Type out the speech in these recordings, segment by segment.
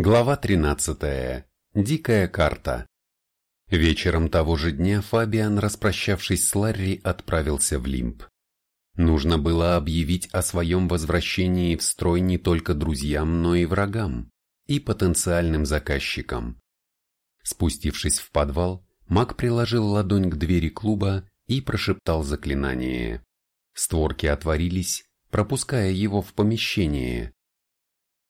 Глава 13. Дикая карта. Вечером того же дня Фабиан, распрощавшись с Ларри, отправился в Лимб. Нужно было объявить о своем возвращении в строй не только друзьям, но и врагам, и потенциальным заказчикам. Спустившись в подвал, маг приложил ладонь к двери клуба и прошептал заклинание. Створки отворились, пропуская его в помещение.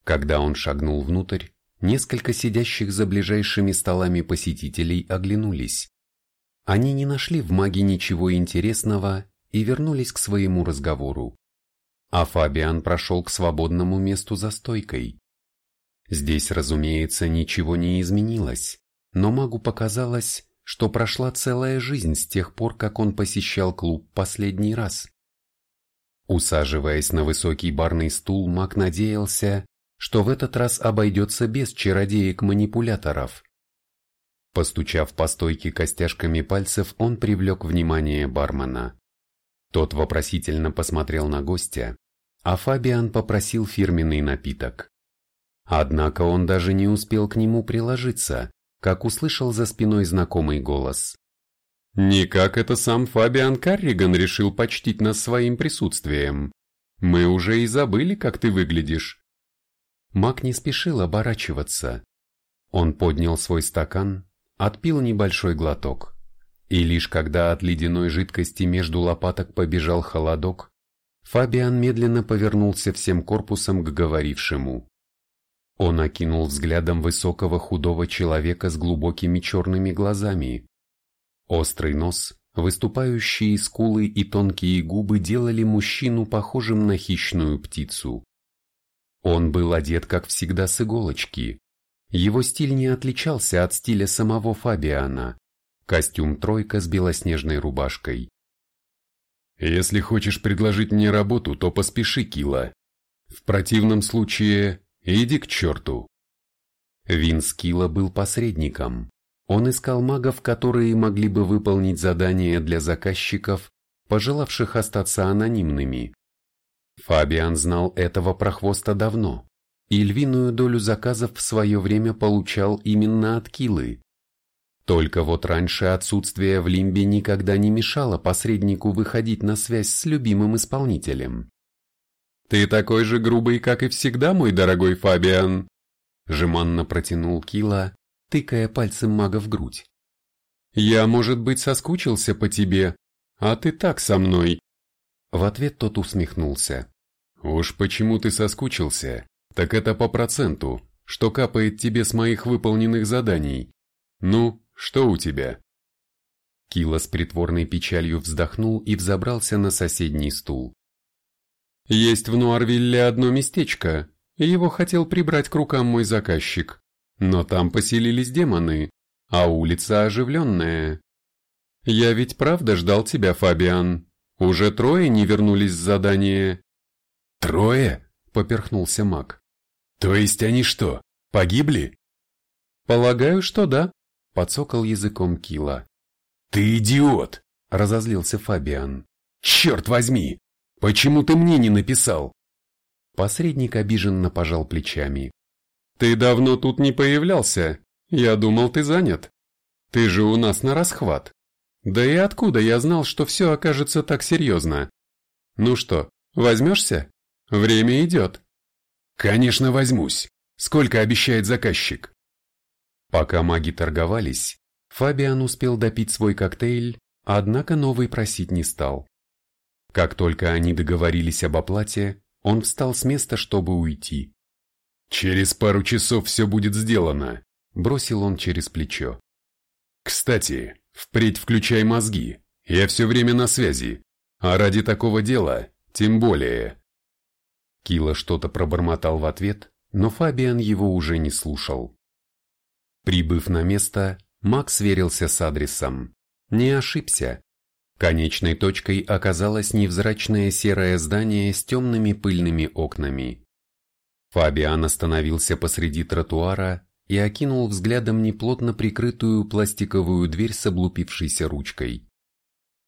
Когда он шагнул внутрь, Несколько сидящих за ближайшими столами посетителей оглянулись. Они не нашли в маге ничего интересного и вернулись к своему разговору. А Фабиан прошел к свободному месту за стойкой. Здесь, разумеется, ничего не изменилось, но магу показалось, что прошла целая жизнь с тех пор, как он посещал клуб последний раз. Усаживаясь на высокий барный стул, маг надеялся, что в этот раз обойдется без чародеек-манипуляторов. Постучав по стойке костяшками пальцев, он привлек внимание бармена. Тот вопросительно посмотрел на гостя, а Фабиан попросил фирменный напиток. Однако он даже не успел к нему приложиться, как услышал за спиной знакомый голос. «Никак это сам Фабиан Карриган решил почтить нас своим присутствием. Мы уже и забыли, как ты выглядишь. Мак не спешил оборачиваться. Он поднял свой стакан, отпил небольшой глоток. И лишь когда от ледяной жидкости между лопаток побежал холодок, Фабиан медленно повернулся всем корпусом к говорившему. Он окинул взглядом высокого худого человека с глубокими черными глазами. Острый нос, выступающие скулы и тонкие губы делали мужчину похожим на хищную птицу. Он был одет, как всегда, с иголочки. Его стиль не отличался от стиля самого Фабиана. Костюм тройка с белоснежной рубашкой. «Если хочешь предложить мне работу, то поспеши, Кила. В противном случае иди к черту». Винс Кила был посредником. Он искал магов, которые могли бы выполнить задания для заказчиков, пожелавших остаться анонимными. Фабиан знал этого прохвоста давно, и львиную долю заказов в свое время получал именно от Килы. Только вот раньше отсутствие в Лимбе никогда не мешало посреднику выходить на связь с любимым исполнителем. «Ты такой же грубый, как и всегда, мой дорогой Фабиан!» Жеманно протянул Кила, тыкая пальцем мага в грудь. «Я, может быть, соскучился по тебе, а ты так со мной, в ответ тот усмехнулся. «Уж почему ты соскучился, так это по проценту, что капает тебе с моих выполненных заданий. Ну, что у тебя?» Кила с притворной печалью вздохнул и взобрался на соседний стул. «Есть в Нуарвилле одно местечко, его хотел прибрать к рукам мой заказчик, но там поселились демоны, а улица оживленная. Я ведь правда ждал тебя, Фабиан, уже трое не вернулись с задания. Трое? Поперхнулся маг. То есть они что, погибли? Полагаю, что да, подсокал языком Кила. Ты идиот! Разозлился Фабиан. Черт возьми! Почему ты мне не написал? Посредник обиженно пожал плечами. Ты давно тут не появлялся. Я думал, ты занят. Ты же у нас на расхват. Да и откуда я знал, что все окажется так серьезно? Ну что, возьмешься? Время идет. Конечно, возьмусь. Сколько обещает заказчик? Пока маги торговались, Фабиан успел допить свой коктейль, однако новый просить не стал. Как только они договорились об оплате, он встал с места, чтобы уйти. «Через пару часов все будет сделано», – бросил он через плечо. «Кстати, Впредь включай мозги, я все время на связи, а ради такого дела тем более. Кила что-то пробормотал в ответ, но Фабиан его уже не слушал. Прибыв на место, Макс сверился с адресом. Не ошибся. Конечной точкой оказалось невзрачное серое здание с темными пыльными окнами. Фабиан остановился посреди тротуара и окинул взглядом неплотно прикрытую пластиковую дверь с облупившейся ручкой.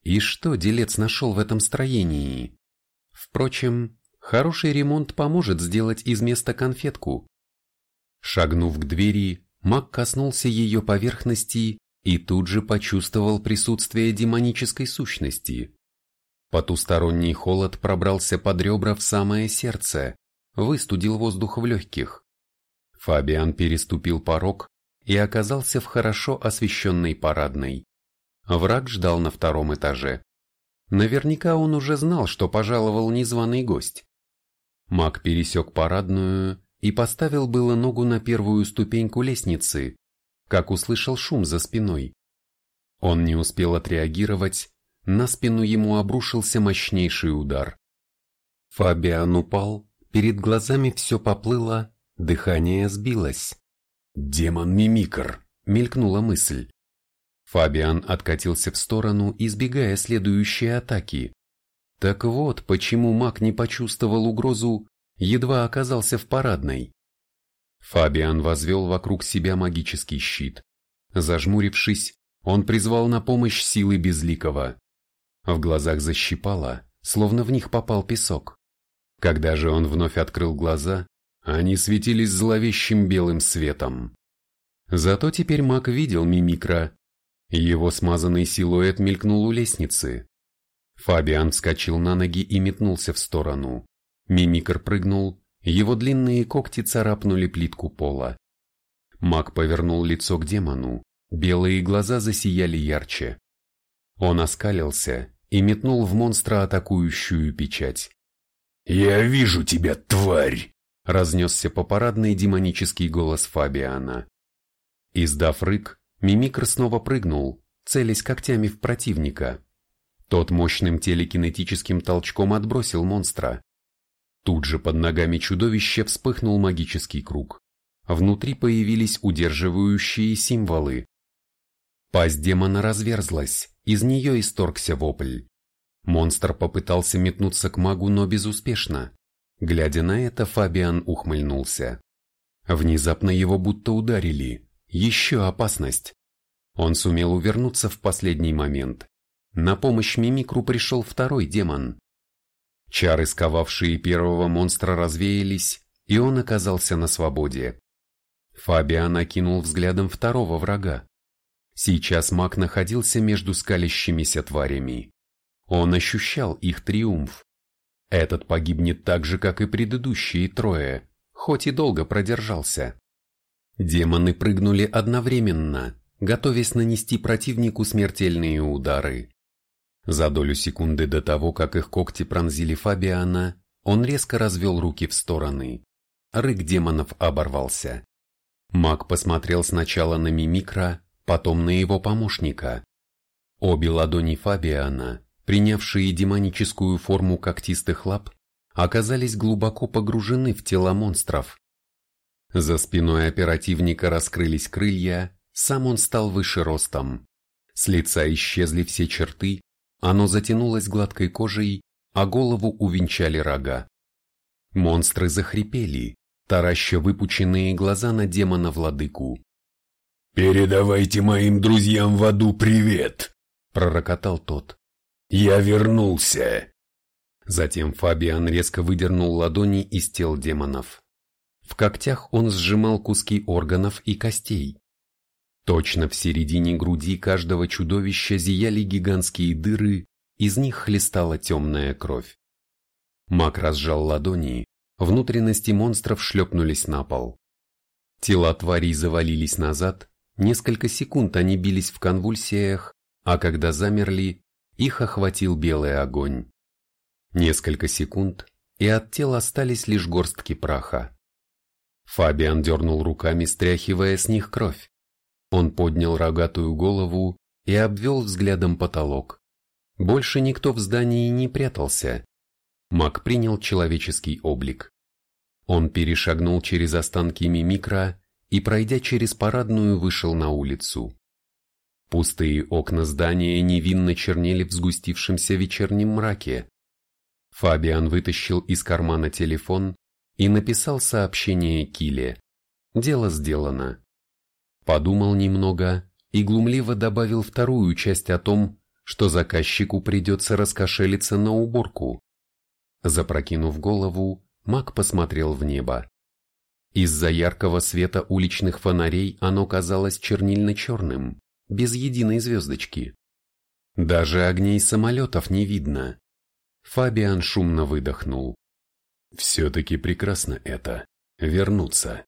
И что делец нашел в этом строении? Впрочем, хороший ремонт поможет сделать из места конфетку. Шагнув к двери, маг коснулся ее поверхности и тут же почувствовал присутствие демонической сущности. Потусторонний холод пробрался под ребра в самое сердце, выстудил воздух в легких. Фабиан переступил порог и оказался в хорошо освещенной парадной. Враг ждал на втором этаже. Наверняка он уже знал, что пожаловал незваный гость. Маг пересек парадную и поставил было ногу на первую ступеньку лестницы, как услышал шум за спиной. Он не успел отреагировать, на спину ему обрушился мощнейший удар. Фабиан упал, перед глазами все поплыло, дыхание сбилось. «Демон-мимикр!» — мелькнула мысль. Фабиан откатился в сторону, избегая следующей атаки. Так вот, почему маг не почувствовал угрозу, едва оказался в парадной. Фабиан возвел вокруг себя магический щит. Зажмурившись, он призвал на помощь силы Безликого. В глазах защипало, словно в них попал песок. Когда же он вновь открыл глаза, они светились зловещим белым светом. Зато теперь маг видел мимикра. Его смазанный силуэт мелькнул у лестницы. Фабиан вскочил на ноги и метнулся в сторону. Мимикр прыгнул, его длинные когти царапнули плитку пола. Маг повернул лицо к демону, белые глаза засияли ярче. Он оскалился и метнул в монстра атакующую печать. «Я вижу тебя, тварь!» Разнесся по парадной демонический голос Фабиана. Издав рык, Мимикр снова прыгнул, целясь когтями в противника. Тот мощным телекинетическим толчком отбросил монстра. Тут же под ногами чудовища вспыхнул магический круг. Внутри появились удерживающие символы. Пасть демона разверзлась, из нее исторгся вопль. Монстр попытался метнуться к магу, но безуспешно. Глядя на это, Фабиан ухмыльнулся. Внезапно его будто ударили. Еще опасность. Он сумел увернуться в последний момент. На помощь Мимикру пришел второй демон. Чары, сковавшие первого монстра, развеялись, и он оказался на свободе. Фабиан окинул взглядом второго врага. Сейчас маг находился между скалящимися тварями. Он ощущал их триумф. Этот погибнет так же, как и предыдущие трое, хоть и долго продержался. Демоны прыгнули одновременно, готовясь нанести противнику смертельные удары. За долю секунды до того, как их когти пронзили Фабиана, он резко развел руки в стороны. Рык демонов оборвался. Маг посмотрел сначала на Мимикра, потом на его помощника. Обе ладони Фабиана принявшие демоническую форму когтистых лап, оказались глубоко погружены в тела монстров. За спиной оперативника раскрылись крылья, сам он стал выше ростом. С лица исчезли все черты, оно затянулось гладкой кожей, а голову увенчали рога. Монстры захрипели, тараща выпученные глаза на демона-владыку. «Передавайте моим друзьям в аду привет!» – пророкотал тот. «Я вернулся!» Затем Фабиан резко выдернул ладони из тел демонов. В когтях он сжимал куски органов и костей. Точно в середине груди каждого чудовища зияли гигантские дыры, из них хлестала темная кровь. Мак разжал ладони, внутренности монстров шлепнулись на пол. Тела тварей завалились назад, несколько секунд они бились в конвульсиях, а когда замерли, их охватил белый огонь. Несколько секунд, и от тел остались лишь горстки праха. Фабиан дернул руками, стряхивая с них кровь. Он поднял рогатую голову и обвел взглядом потолок. Больше никто в здании не прятался. Маг принял человеческий облик. Он перешагнул через останки мимикра и, пройдя через парадную, вышел на улицу. Пустые окна здания невинно чернели в сгустившемся вечернем мраке. Фабиан вытащил из кармана телефон и написал сообщение Киле. Дело сделано. Подумал немного и глумливо добавил вторую часть о том, что заказчику придется раскошелиться на уборку. Запрокинув голову, Мак посмотрел в небо. Из-за яркого света уличных фонарей оно казалось чернильно-черным, без единой звездочки. Даже огней самолетов не видно. Фабиан шумно выдохнул. «Все-таки прекрасно это. Вернуться».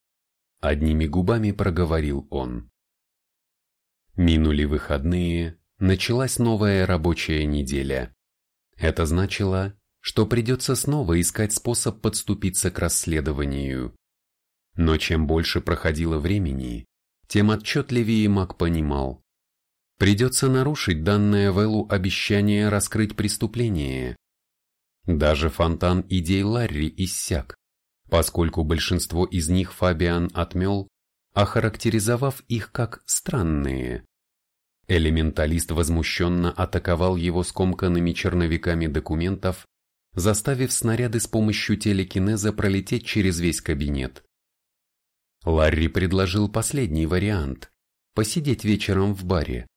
Одними губами проговорил он. Минули выходные, началась новая рабочая неделя. Это значило, что придется снова искать способ подступиться к расследованию. Но чем больше проходило времени, тем отчетливее Мак понимал. Придется нарушить данное Вэллу обещание раскрыть преступление. Даже фонтан идей Ларри иссяк, поскольку большинство из них Фабиан отмел, охарактеризовав их как странные. Элементалист возмущенно атаковал его скомканными черновиками документов, заставив снаряды с помощью телекинеза пролететь через весь кабинет. Ларри предложил последний вариант – посидеть вечером в баре.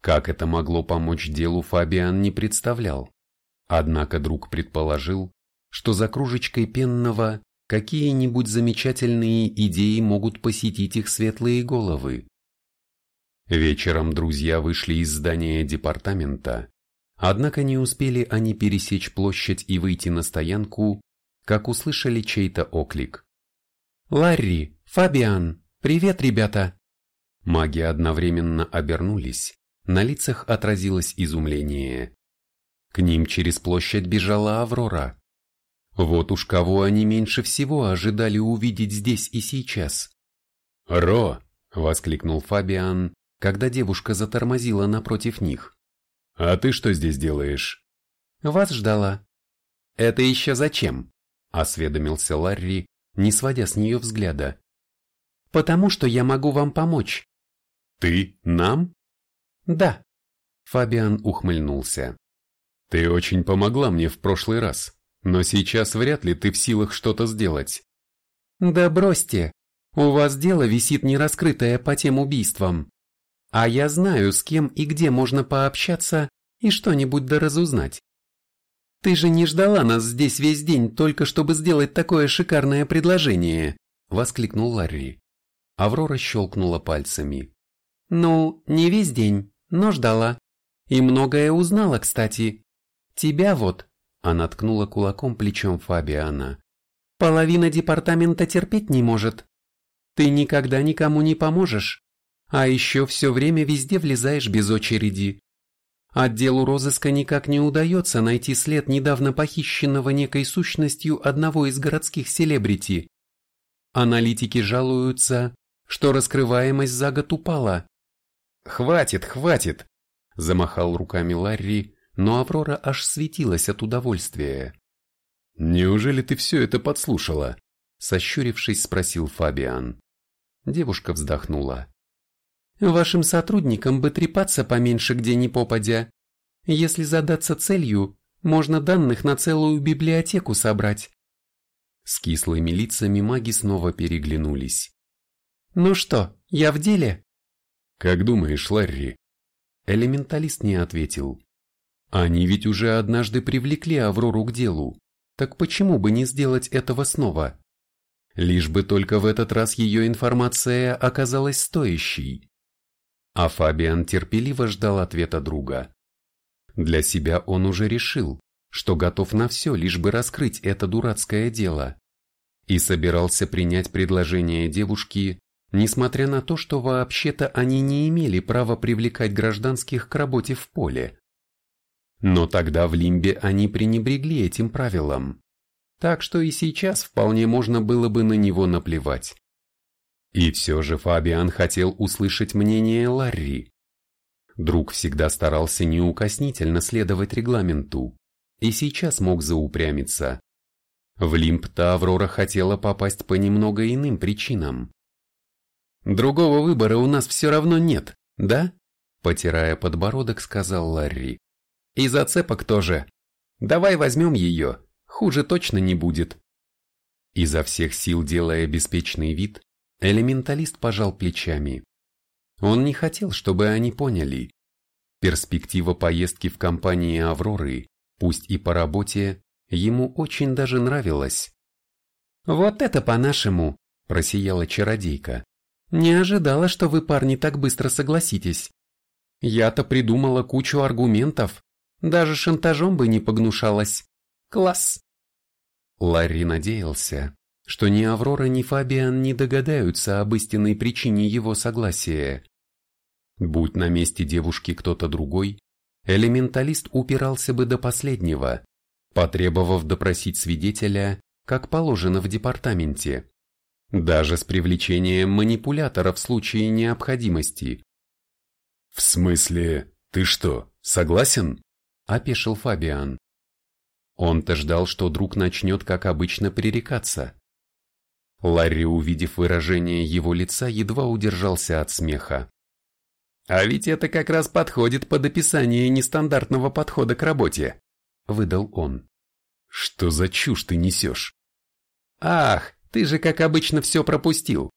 Как это могло помочь делу, Фабиан не представлял. Однако друг предположил, что за кружечкой пенного какие-нибудь замечательные идеи могут посетить их светлые головы. Вечером друзья вышли из здания департамента, однако не успели они пересечь площадь и выйти на стоянку, как услышали чей-то оклик. «Ларри! Фабиан! Привет, ребята!» Маги одновременно обернулись, на лицах отразилось изумление. К ним через площадь бежала Аврора. Вот уж кого они меньше всего ожидали увидеть здесь и сейчас. «Ро!» — воскликнул Фабиан, когда девушка затормозила напротив них. «А ты что здесь делаешь?» «Вас ждала». «Это еще зачем?» – осведомился Ларри, не сводя с нее взгляда. «Потому что я могу вам помочь». «Ты? Нам?» «Да». Фабиан ухмыльнулся. «Ты очень помогла мне в прошлый раз, но сейчас вряд ли ты в силах что-то сделать». «Да бросьте, у вас дело висит нераскрытое по тем убийствам. А я знаю, с кем и где можно пообщаться и что-нибудь доразузнать. Ты же не ждала нас здесь весь день только чтобы сделать такое шикарное предложение, воскликнул Ларри. Аврора щелкнула пальцами. Ну, не весь день, но ждала. И многое узнала, кстати. Тебя вот, она ткнула кулаком плечом Фабиана. Половина департамента терпеть не может. Ты никогда никому не поможешь, а еще все время везде влезаешь без очереди. Отделу розыска никак не удается найти след недавно похищенного некой сущностью одного из городских селебрити. Аналитики жалуются, что раскрываемость за год упала. «Хватит, хватит!» – замахал руками Ларри, но Аврора аж светилась от удовольствия. «Неужели ты все это подслушала?» – сощурившись, спросил Фабиан. Девушка вздохнула. Вашим сотрудникам бы трепаться поменьше где ни попадя. Если задаться целью, можно данных на целую библиотеку собрать. С кислыми лицами маги снова переглянулись. «Ну что, я в деле?» «Как думаешь, Ларри?» Элементалист не ответил. «Они ведь уже однажды привлекли Аврору к делу, так почему бы не сделать этого снова?» Лишь бы только в этот раз ее информация оказалась стоящей. А Фабиан терпеливо ждал ответа друга. Для себя он уже решил, что готов на все, лишь бы раскрыть это дурацкое дело. И собирался принять предложение девушки, несмотря на то, что вообще-то они не имели права привлекать гражданских к работе в поле. Но тогда в Лимбе они пренебрегли этим правилом. Так что и сейчас вполне можно было бы на него наплевать. И все же Фабиан хотел услышать мнение Ларри. Друг всегда старался неукоснительно следовать регламенту, и сейчас мог заупрямиться. В Лимп-то Аврора хотела попасть по немного иным причинам. «Другого выбора у нас все равно нет, да?» Потирая подбородок, сказал Ларри. «И зацепок тоже. Давай возьмем ее, хуже точно не будет». Изо всех сил делая беспечный вид, Элементалист пожал плечами. Он не хотел, чтобы они поняли. Перспектива поездки в компании Авроры, пусть и по работе, ему очень даже нравилась. «Вот это по-нашему!» просияла чародейка. «Не ожидала, что вы, парни, так быстро согласитесь. Я-то придумала кучу аргументов, даже шантажом бы не погнушалась. Класс!» Ларри надеялся, что ни Аврора, ни Фабиан не догадаются об истинной причине его согласия. Будь на месте девушки кто-то другой, элементалист упирался бы до последнего, потребовав допросить свидетеля, как положено в департаменте, даже с привлечением манипулятора в случае необходимости. «В смысле, ты что, согласен?» – опешил Фабиан. Он-то ждал, что друг начнет, как обычно, пререкаться. Ларри, увидев выражение его лица, едва удержался от смеха. «А ведь это как раз подходит под описание нестандартного подхода к работе», – выдал он. «Что за чушь ты несешь?» «Ах, ты же как обычно все пропустил.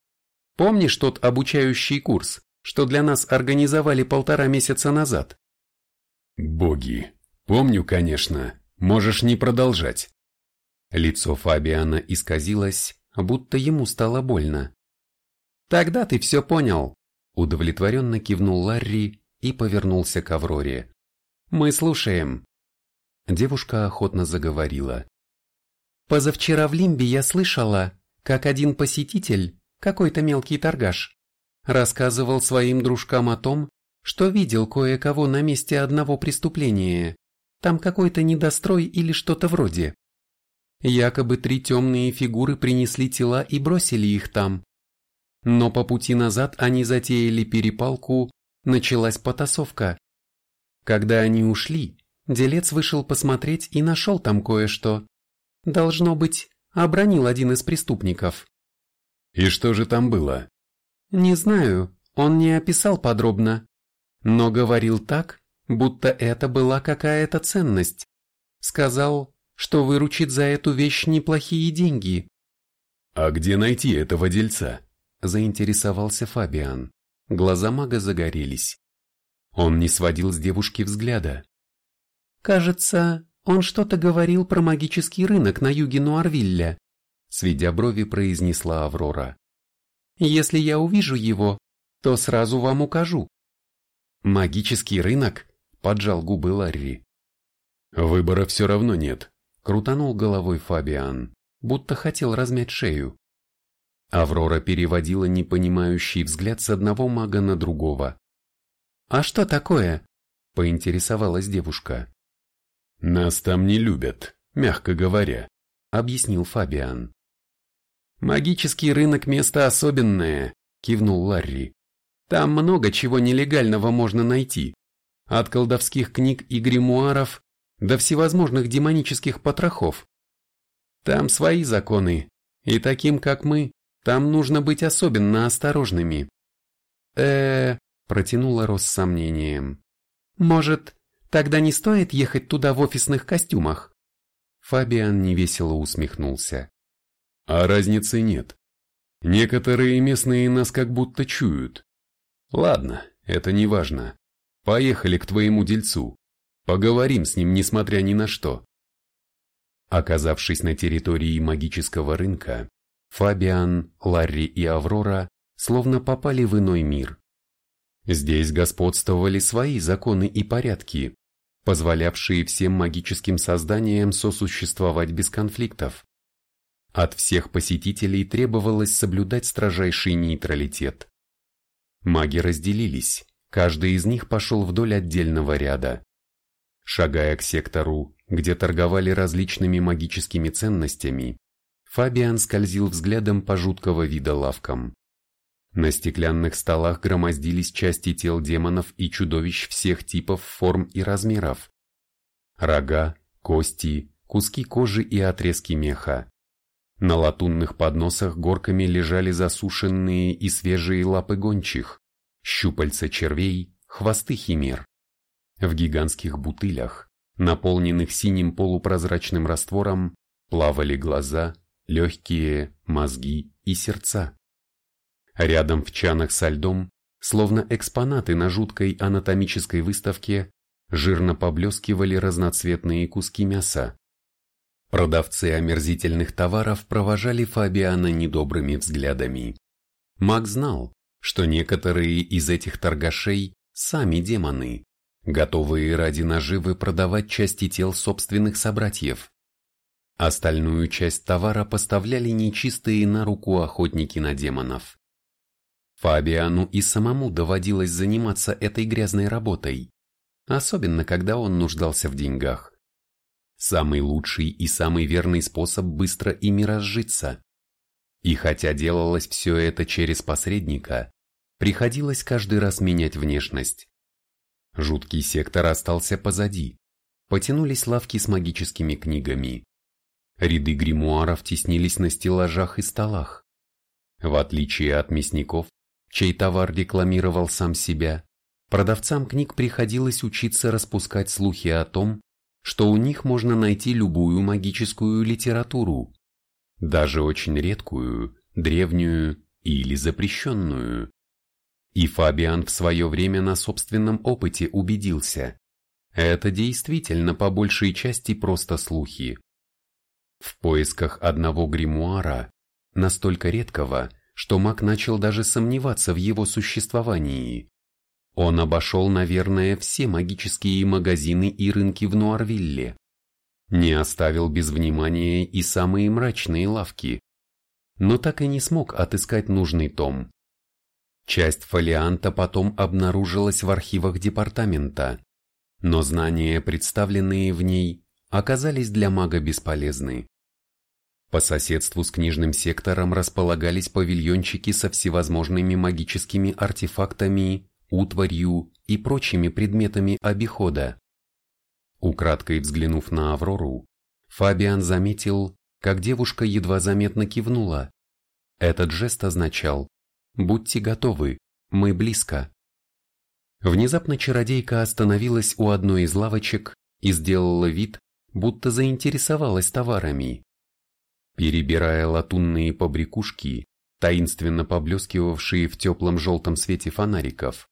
Помнишь тот обучающий курс, что для нас организовали полтора месяца назад?» «Боги, помню, конечно. Можешь не продолжать». Лицо Фабиана исказилось, будто ему стало больно. «Тогда ты все понял», Удовлетворенно кивнул Ларри и повернулся к Авроре. «Мы слушаем». Девушка охотно заговорила. «Позавчера в Лимбе я слышала, как один посетитель, какой-то мелкий торгаш, рассказывал своим дружкам о том, что видел кое-кого на месте одного преступления. Там какой-то недострой или что-то вроде. Якобы три темные фигуры принесли тела и бросили их там. Но по пути назад они затеяли перепалку, началась потасовка. Когда они ушли, делец вышел посмотреть и нашел там кое-что. Должно быть, обронил один из преступников. И что же там было? Не знаю, он не описал подробно, но говорил так, будто это была какая-то ценность. Сказал, что выручит за эту вещь неплохие деньги. А где найти этого дельца? заинтересовался Фабиан. Глаза мага загорелись. Он не сводил с девушки взгляда. «Кажется, он что-то говорил про магический рынок на юге Нуарвилля», сведя брови, произнесла Аврора. «Если я увижу его, то сразу вам укажу». «Магический рынок?» – поджал губы Ларри. «Выбора все равно нет», – крутанул головой Фабиан, будто хотел размять шею. Аврора переводила непонимающий взгляд с одного мага на другого. «А что такое?» – поинтересовалась девушка. «Нас там не любят, мягко говоря», – объяснил Фабиан. «Магический рынок – место особенное», – кивнул Ларри. «Там много чего нелегального можно найти. От колдовских книг и гримуаров до всевозможных демонических потрохов. Там свои законы, и таким, как мы, там нужно быть особенно осторожными. э протянула Рос с сомнением. Может, тогда не стоит ехать туда в офисных костюмах? Фабиан невесело усмехнулся. А разницы нет. Некоторые местные нас как будто чуют. Ладно, это не важно. Поехали к твоему дельцу. Поговорим с ним, несмотря ни на что. Оказавшись на территории магического рынка, Фабиан, Ларри и Аврора словно попали в иной мир. Здесь господствовали свои законы и порядки, позволявшие всем магическим созданиям сосуществовать без конфликтов. От всех посетителей требовалось соблюдать строжайший нейтралитет. Маги разделились, каждый из них пошел вдоль отдельного ряда. Шагая к сектору, где торговали различными магическими ценностями, Фабиан скользил взглядом по жуткого вида лавкам. На стеклянных столах громоздились части тел демонов и чудовищ всех типов, форм и размеров. Рога, кости, куски кожи и отрезки меха. На латунных подносах горками лежали засушенные и свежие лапы гончих, щупальца червей, хвосты химер. В гигантских бутылях, наполненных синим полупрозрачным раствором, плавали глаза, легкие, мозги и сердца. Рядом в чанах со льдом, словно экспонаты на жуткой анатомической выставке, жирно поблескивали разноцветные куски мяса. Продавцы омерзительных товаров провожали Фабиана недобрыми взглядами. Маг знал, что некоторые из этих торгашей сами демоны, готовые ради наживы продавать части тел собственных собратьев. Остальную часть товара поставляли нечистые на руку охотники на демонов. Фабиану и самому доводилось заниматься этой грязной работой, особенно когда он нуждался в деньгах. Самый лучший и самый верный способ быстро ими разжиться. И хотя делалось все это через посредника, приходилось каждый раз менять внешность. Жуткий сектор остался позади. Потянулись лавки с магическими книгами. Ряды гримуаров теснились на стеллажах и столах. В отличие от мясников, чей товар рекламировал сам себя, продавцам книг приходилось учиться распускать слухи о том, что у них можно найти любую магическую литературу, даже очень редкую, древнюю или запрещенную. И Фабиан в свое время на собственном опыте убедился, это действительно по большей части просто слухи. В поисках одного гримуара, настолько редкого, что маг начал даже сомневаться в его существовании, он обошел, наверное, все магические магазины и рынки в Нуарвилле. Не оставил без внимания и самые мрачные лавки. Но так и не смог отыскать нужный том. Часть фолианта потом обнаружилась в архивах департамента, но знания, представленные в ней, оказались для мага бесполезны. По соседству с книжным сектором располагались павильончики со всевозможными магическими артефактами утварью и прочими предметами обихода. Украдкой взглянув на Аврору, Фабиан заметил, как девушка едва заметно кивнула. Этот жест означал «Будьте готовы, мы близко». Внезапно чародейка остановилась у одной из лавочек и сделала вид, будто заинтересовалась товарами. Перебирая латунные побрякушки, таинственно поблескивавшие в теплом желтом свете фонариков,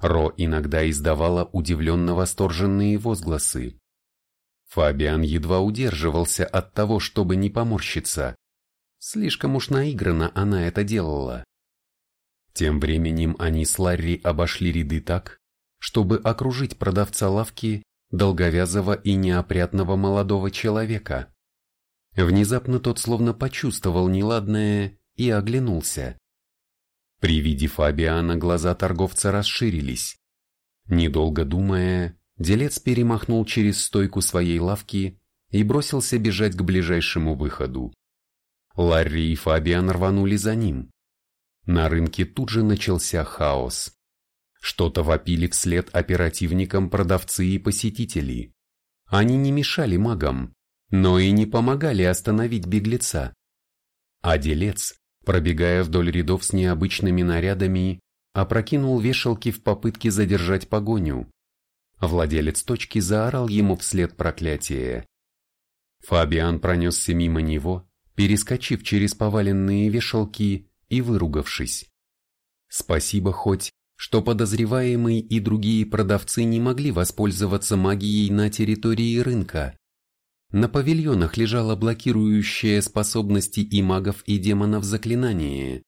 Ро иногда издавала удивленно восторженные возгласы. Фабиан едва удерживался от того, чтобы не поморщиться. Слишком уж наигранно она это делала. Тем временем они с Ларри обошли ряды так, чтобы окружить продавца лавки, долговязого и неопрятного молодого человека. Внезапно тот словно почувствовал неладное и оглянулся. При виде Фабиана глаза торговца расширились. Недолго думая, делец перемахнул через стойку своей лавки и бросился бежать к ближайшему выходу. Ларри и Фабиан рванули за ним. На рынке тут же начался хаос. Что-то вопили вслед оперативникам продавцы и посетители. Они не мешали магам, но и не помогали остановить беглеца. А делец, пробегая вдоль рядов с необычными нарядами, опрокинул вешалки в попытке задержать погоню. Владелец точки заорал ему вслед проклятие. Фабиан пронесся мимо него, перескочив через поваленные вешалки и выругавшись. Спасибо хоть, что подозреваемый и другие продавцы не могли воспользоваться магией на территории рынка. На павильонах лежало блокирующее способности и магов, и демонов заклинание.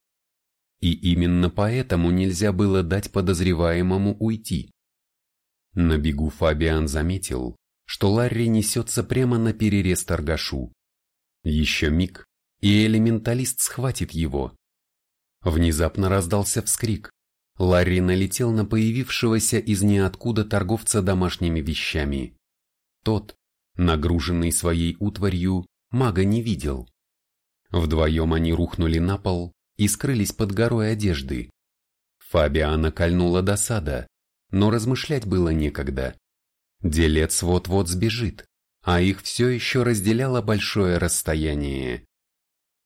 И именно поэтому нельзя было дать подозреваемому уйти. На бегу Фабиан заметил, что Ларри несется прямо на перерез торгашу. Еще миг, и элементалист схватит его. Внезапно раздался вскрик. Ларри налетел на появившегося из ниоткуда торговца домашними вещами. Тот, Нагруженный своей утварью, мага не видел. Вдвоем они рухнули на пол и скрылись под горой одежды. Фабиана кольнула досада, но размышлять было некогда. Делец вот-вот сбежит, а их все еще разделяло большое расстояние.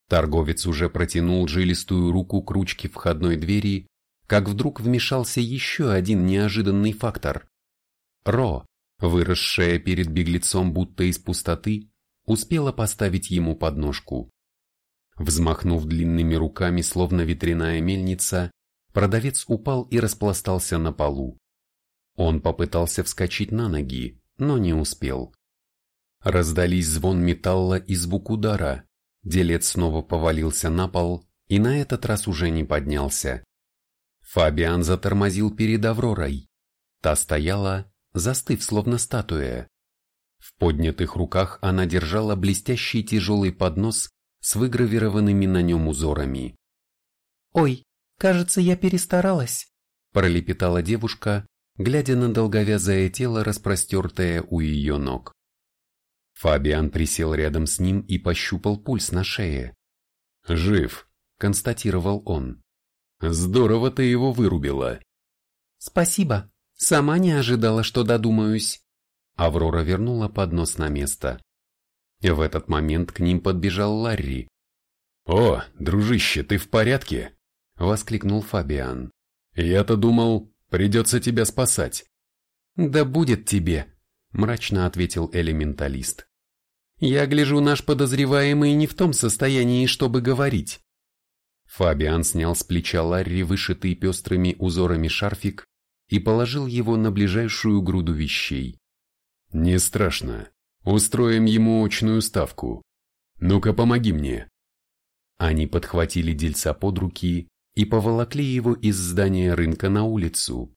Торговец уже протянул жилистую руку к ручке входной двери, как вдруг вмешался еще один неожиданный фактор. Ро, выросшая перед беглецом будто из пустоты, успела поставить ему подножку. Взмахнув длинными руками, словно ветряная мельница, продавец упал и распластался на полу. Он попытался вскочить на ноги, но не успел. Раздались звон металла и звук удара. Делец снова повалился на пол и на этот раз уже не поднялся. Фабиан затормозил перед Авророй. Та стояла, застыв словно статуя. В поднятых руках она держала блестящий тяжелый поднос с выгравированными на нем узорами. «Ой, кажется, я перестаралась», – пролепетала девушка, глядя на долговязое тело, распростертое у ее ног. Фабиан присел рядом с ним и пощупал пульс на шее. «Жив», – констатировал он. «Здорово ты его вырубила». «Спасибо. Сама не ожидала, что додумаюсь». Аврора вернула поднос на место. В этот момент к ним подбежал Ларри. «О, дружище, ты в порядке?» – воскликнул Фабиан. «Я-то думал, придется тебя спасать». «Да будет тебе», – мрачно ответил элементалист. «Я гляжу, наш подозреваемый не в том состоянии, чтобы говорить». Фабиан снял с плеча Ларри вышитый пестрыми узорами шарфик и положил его на ближайшую груду вещей. «Не страшно. Устроим ему очную ставку. Ну-ка, помоги мне». Они подхватили дельца под руки и поволокли его из здания рынка на улицу.